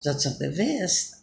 dat ze bewust